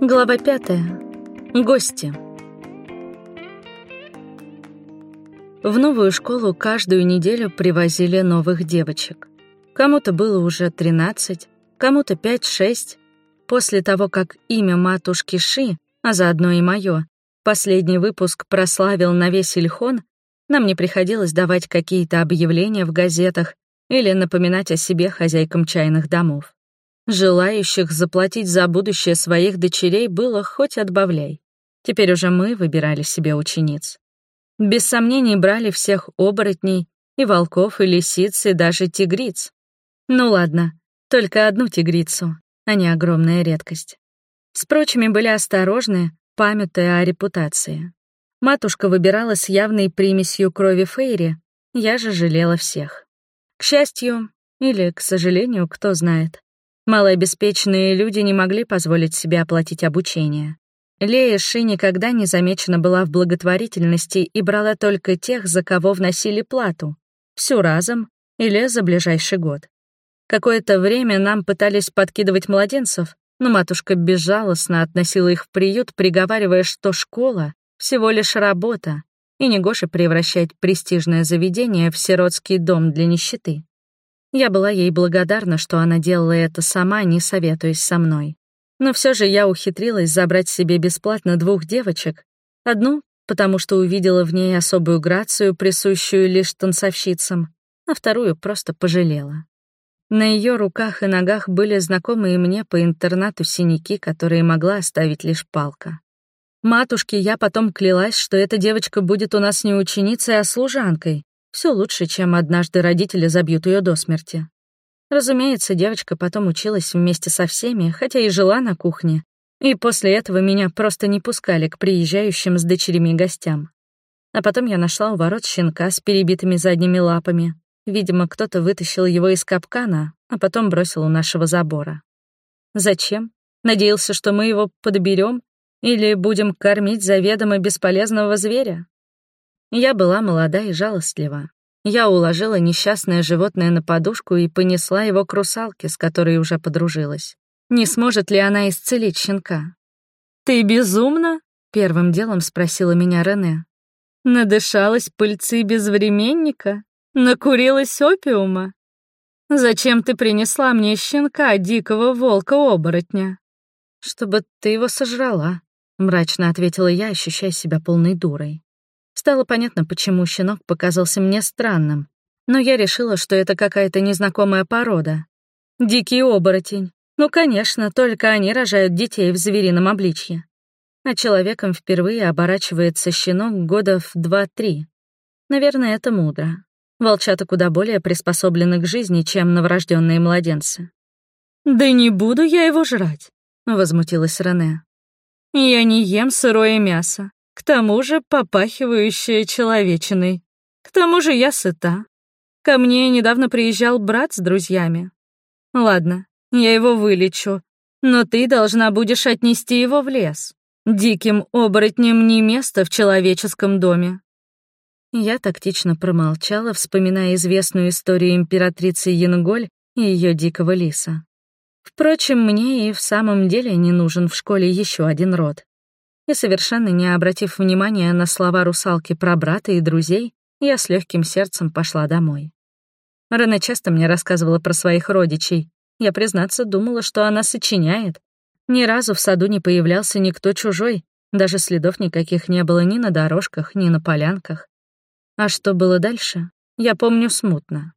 Глава пятая. Гости. В новую школу каждую неделю привозили новых девочек. Кому-то было уже 13, кому-то 5-6. После того, как имя матушки Ши, а заодно и мое, последний выпуск прославил на весь Ильхон, нам не приходилось давать какие-то объявления в газетах или напоминать о себе хозяйкам чайных домов. Желающих заплатить за будущее своих дочерей было хоть отбавляй. Теперь уже мы выбирали себе учениц. Без сомнений брали всех оборотней, и волков, и лисиц, и даже тигриц. Ну ладно, только одну тигрицу, а не огромная редкость. С прочими были осторожны, памятуя о репутации. Матушка выбирала с явной примесью крови Фейри, я же жалела всех. К счастью, или, к сожалению, кто знает, Малообеспеченные люди не могли позволить себе оплатить обучение. Лея Ши никогда не замечена была в благотворительности и брала только тех, за кого вносили плату. Всю разом или за ближайший год. Какое-то время нам пытались подкидывать младенцев, но матушка безжалостно относила их в приют, приговаривая, что школа — всего лишь работа, и негоже превращать престижное заведение в сиротский дом для нищеты. Я была ей благодарна, что она делала это сама, не советуясь со мной. Но все же я ухитрилась забрать себе бесплатно двух девочек. Одну, потому что увидела в ней особую грацию, присущую лишь танцовщицам, а вторую просто пожалела. На ее руках и ногах были знакомые мне по интернату синяки, которые могла оставить лишь палка. Матушке я потом клялась, что эта девочка будет у нас не ученицей, а служанкой, все лучше, чем однажды родители забьют ее до смерти. Разумеется, девочка потом училась вместе со всеми, хотя и жила на кухне. И после этого меня просто не пускали к приезжающим с дочерями гостям. А потом я нашла у ворот щенка с перебитыми задними лапами. Видимо, кто-то вытащил его из капкана, а потом бросил у нашего забора. Зачем? Надеялся, что мы его подберем или будем кормить заведомо бесполезного зверя? Я была молода и жалостлива. Я уложила несчастное животное на подушку и понесла его к русалке, с которой уже подружилась. Не сможет ли она исцелить щенка? «Ты безумна?» — первым делом спросила меня Рене. «Надышалась пыльцы безвременника? Накурилась опиума? Зачем ты принесла мне щенка, дикого волка-оборотня?» «Чтобы ты его сожрала», — мрачно ответила я, ощущая себя полной дурой. Стало понятно, почему щенок показался мне странным, но я решила, что это какая-то незнакомая порода. Дикий оборотень. Ну, конечно, только они рожают детей в зверином обличье. А человеком впервые оборачивается щенок года в два-три. Наверное, это мудро. Волчата куда более приспособлены к жизни, чем новорожденные младенцы. «Да не буду я его жрать», — возмутилась Рене. «Я не ем сырое мясо. К тому же попахивающая человечиной. К тому же я сыта. Ко мне недавно приезжал брат с друзьями. Ладно, я его вылечу, но ты должна будешь отнести его в лес. Диким оборотням не место в человеческом доме. Я тактично промолчала, вспоминая известную историю императрицы Янголь и ее дикого лиса. Впрочем, мне и в самом деле не нужен в школе еще один род и, совершенно не обратив внимания на слова русалки про брата и друзей, я с легким сердцем пошла домой. Рена часто мне рассказывала про своих родичей. Я, признаться, думала, что она сочиняет. Ни разу в саду не появлялся никто чужой, даже следов никаких не было ни на дорожках, ни на полянках. А что было дальше, я помню смутно.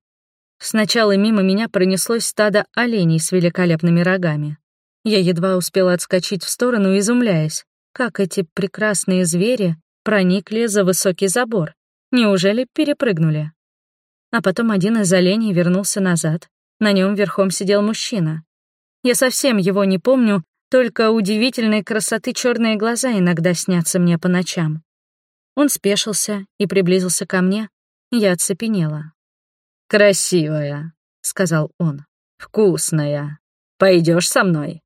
Сначала мимо меня пронеслось стадо оленей с великолепными рогами. Я едва успела отскочить в сторону, изумляясь. Как эти прекрасные звери проникли за высокий забор? Неужели перепрыгнули? А потом один из оленей вернулся назад. На нем верхом сидел мужчина. Я совсем его не помню, только удивительной красоты черные глаза иногда снятся мне по ночам. Он спешился и приблизился ко мне. Я оцепенела. «Красивая», — сказал он. «Вкусная. Пойдешь со мной?»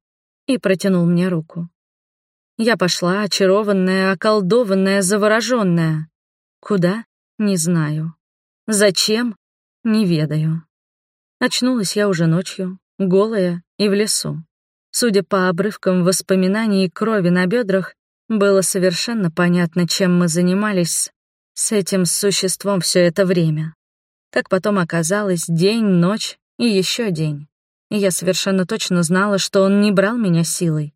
И протянул мне руку. Я пошла, очарованная, околдованная, завороженная. Куда? Не знаю. Зачем? Не ведаю. Очнулась я уже ночью, голая и в лесу. Судя по обрывкам воспоминаний и крови на бедрах, было совершенно понятно, чем мы занимались с этим существом все это время. Как потом оказалось, день, ночь и еще день. И я совершенно точно знала, что он не брал меня силой.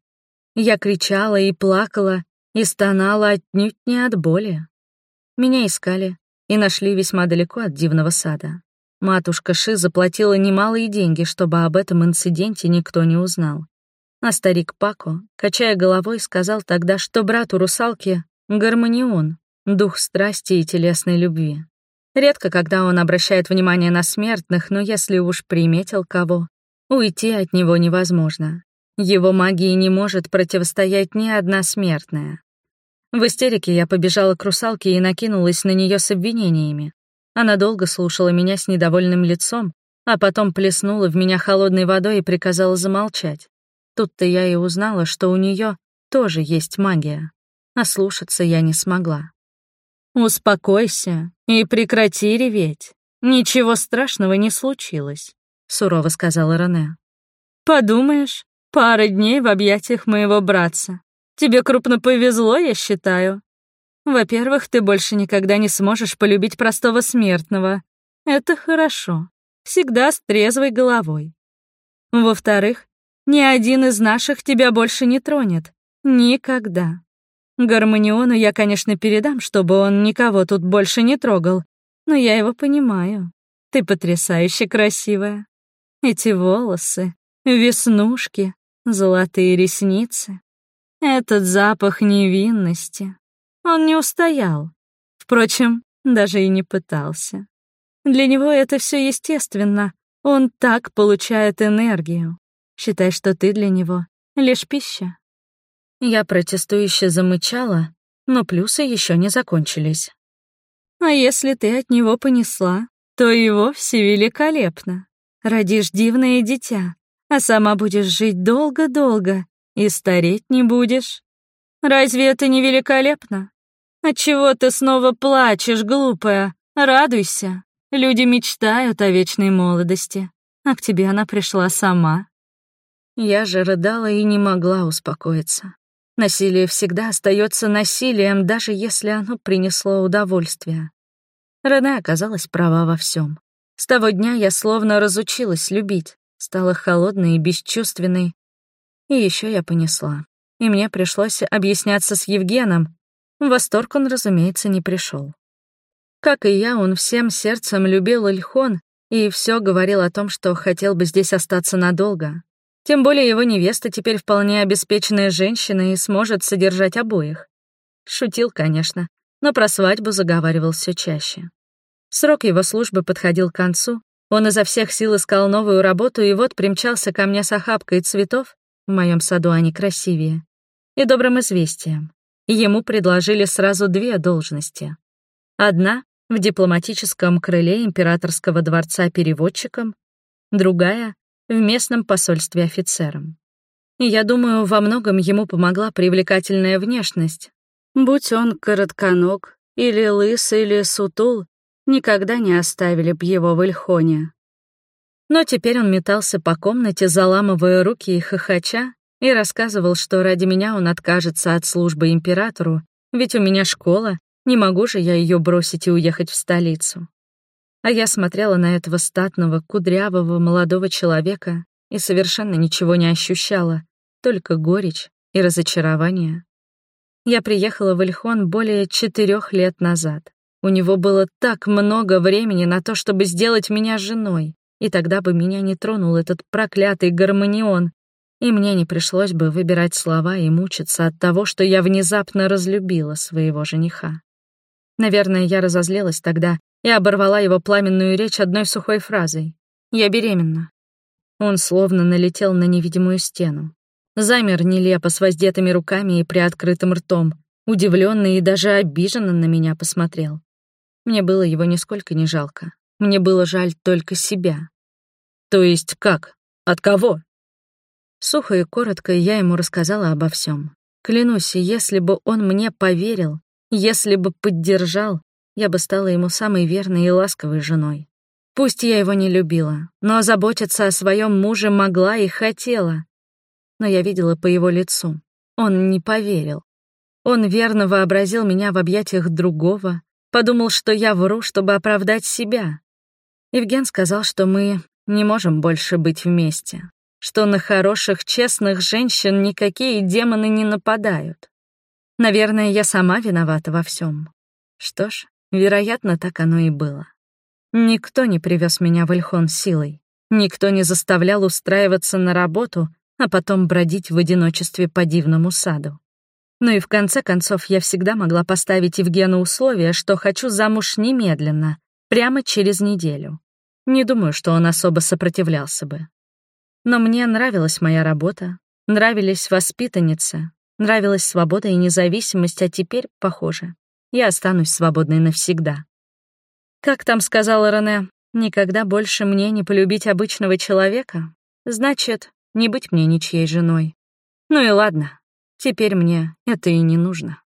Я кричала и плакала, и стонала отнюдь не от боли. Меня искали и нашли весьма далеко от дивного сада. Матушка Ши заплатила немалые деньги, чтобы об этом инциденте никто не узнал. А старик Пако, качая головой, сказал тогда, что брату русалки — гармонион, дух страсти и телесной любви. Редко, когда он обращает внимание на смертных, но если уж приметил кого, уйти от него невозможно. Его магии не может противостоять ни одна смертная. В истерике я побежала к русалке и накинулась на нее с обвинениями. Она долго слушала меня с недовольным лицом, а потом плеснула в меня холодной водой и приказала замолчать. Тут-то я и узнала, что у нее тоже есть магия. А слушаться я не смогла. «Успокойся и прекрати реветь. Ничего страшного не случилось», — сурово сказала Рене. «Подумаешь, пара дней в объятиях моего братца. Тебе крупно повезло, я считаю. Во-первых, ты больше никогда не сможешь полюбить простого смертного. Это хорошо. Всегда с трезвой головой. Во-вторых, ни один из наших тебя больше не тронет. Никогда. Гармониону я, конечно, передам, чтобы он никого тут больше не трогал, но я его понимаю. Ты потрясающе красивая. Эти волосы, веснушки, золотые ресницы. Этот запах невинности. Он не устоял. Впрочем, даже и не пытался. Для него это все естественно. Он так получает энергию. Считай, что ты для него лишь пища. Я протестующе замычала, но плюсы еще не закончились. А если ты от него понесла, то и вовсе великолепно. Родишь дивное дитя, а сама будешь жить долго-долго и стареть не будешь. Разве это не великолепно? Отчего ты снова плачешь, глупая? Радуйся. Люди мечтают о вечной молодости, а к тебе она пришла сама. Я же рыдала и не могла успокоиться. Насилие всегда остается насилием, даже если оно принесло удовольствие. Рене оказалась права во всем. С того дня я словно разучилась любить, стала холодной и бесчувственной. И еще я понесла. И мне пришлось объясняться с Евгеном. В восторг он, разумеется, не пришел. Как и я, он всем сердцем любил Ильхон и все говорил о том, что хотел бы здесь остаться надолго. Тем более его невеста теперь вполне обеспеченная женщина и сможет содержать обоих. Шутил, конечно, но про свадьбу заговаривал все чаще. Срок его службы подходил к концу, он изо всех сил искал новую работу и вот примчался ко мне с охапкой цветов, в моем саду они красивее, и добрым известием. Ему предложили сразу две должности. Одна — в дипломатическом крыле императорского дворца переводчиком, другая в местном посольстве офицером. И я думаю, во многом ему помогла привлекательная внешность. Будь он коротконог, или лыс, или сутул, никогда не оставили б его в Ильхоне. Но теперь он метался по комнате, заламывая руки и хохоча, и рассказывал, что ради меня он откажется от службы императору, ведь у меня школа, не могу же я ее бросить и уехать в столицу. А я смотрела на этого статного, кудрявого молодого человека и совершенно ничего не ощущала, только горечь и разочарование. Я приехала в Ильхон более четырех лет назад. У него было так много времени на то, чтобы сделать меня женой, и тогда бы меня не тронул этот проклятый гармонион, и мне не пришлось бы выбирать слова и мучиться от того, что я внезапно разлюбила своего жениха. Наверное, я разозлилась тогда и оборвала его пламенную речь одной сухой фразой. «Я беременна». Он словно налетел на невидимую стену. Замер нелепо с воздетыми руками и приоткрытым ртом, удивленный и даже обиженно на меня посмотрел. Мне было его нисколько не жалко. Мне было жаль только себя. «То есть как? От кого?» Сухо и коротко я ему рассказала обо всем. Клянусь, если бы он мне поверил, если бы поддержал, я бы стала ему самой верной и ласковой женой. Пусть я его не любила, но заботиться о своем муже могла и хотела. но я видела по его лицу. Он не поверил. Он верно вообразил меня в объятиях другого, подумал, что я вру, чтобы оправдать себя. Евген сказал, что мы не можем больше быть вместе, что на хороших, честных женщин никакие демоны не нападают. Наверное, я сама виновата во всем. Что ж, вероятно, так оно и было. Никто не привез меня в Ильхон силой. Никто не заставлял устраиваться на работу, а потом бродить в одиночестве по дивному саду. Ну и в конце концов я всегда могла поставить Евгену условие, что хочу замуж немедленно, прямо через неделю. Не думаю, что он особо сопротивлялся бы. Но мне нравилась моя работа, нравились воспитанницы, нравилась свобода и независимость, а теперь, похоже, я останусь свободной навсегда. Как там сказала Рене, никогда больше мне не полюбить обычного человека? Значит, не быть мне ничьей женой. Ну и ладно, Теперь мне это и не нужно.